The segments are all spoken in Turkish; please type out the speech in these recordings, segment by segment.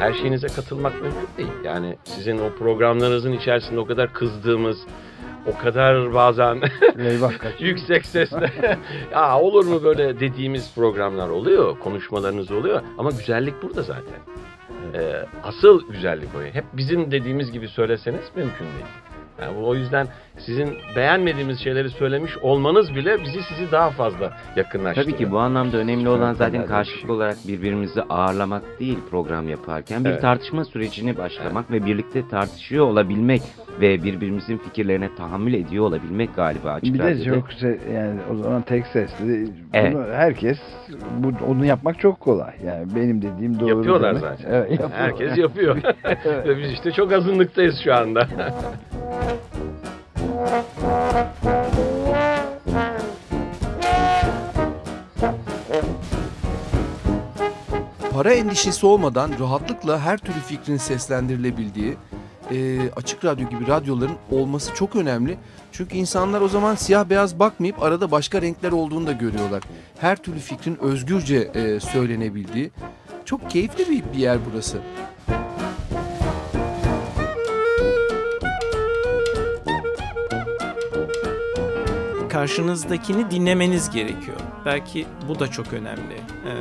her şeyinize katılmak mümkün değil. Yani sizin o programlarınızın içerisinde o kadar kızdığımız, o kadar bazen yüksek sesle ya olur mu böyle dediğimiz programlar oluyor, konuşmalarınız oluyor ama güzellik burada zaten. Ee, asıl güzellik o. Hep bizim dediğimiz gibi söyleseniz mümkün değil. Yani o yüzden sizin beğenmediğimiz şeyleri söylemiş olmanız bile bizi sizi daha fazla yakınlaştırıyor. Tabii ki bu anlamda önemli olan zaten karşılıklı şey. olarak birbirimizi ağırlamak değil program yaparken bir Evet. tartışma sürecini başlamak ve birlikte tartışıyor olabilmek ve birbirimizin fikirlerine tahammül ediyor olabilmek galiba açık Bir de çok yani o zaman tek sesli. Evet. Bunu herkes bu onu yapmak çok kolay. Yani benim dediğim doğru. Yapıyorlar demek. zaten. Evet, yapıyorlar. Herkes yapıyor. Ve biz işte çok azınlıktayız şu anda. Para endişesi olmadan rahatlıkla her türlü fikrin seslendirilebildiği e, açık radyo gibi radyoların olması çok önemli. Çünkü insanlar o zaman siyah beyaz bakmayıp arada başka renkler olduğunu da görüyorlar. Her türlü fikrin özgürce e, söylenebildiği. Çok keyifli bir, bir yer burası. karşınızdakini dinlemeniz gerekiyor. Belki bu da çok önemli. Ee,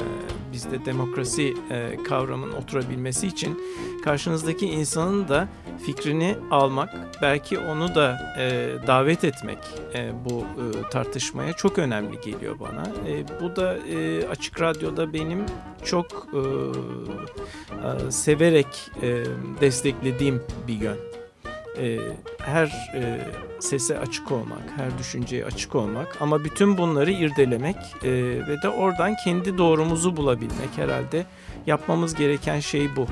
bizde demokrasi e, kavramının oturabilmesi için karşınızdaki insanın da fikrini almak, belki onu da e, davet etmek e, bu e, tartışmaya çok önemli geliyor bana. E, bu da e, açık radyoda benim çok e, e, severek e, desteklediğim bir yön e, her e, sese açık olmak, her düşünceye açık olmak ama bütün bunları irdelemek e, ve de oradan kendi doğrumuzu bulabilmek herhalde yapmamız gereken şey bu.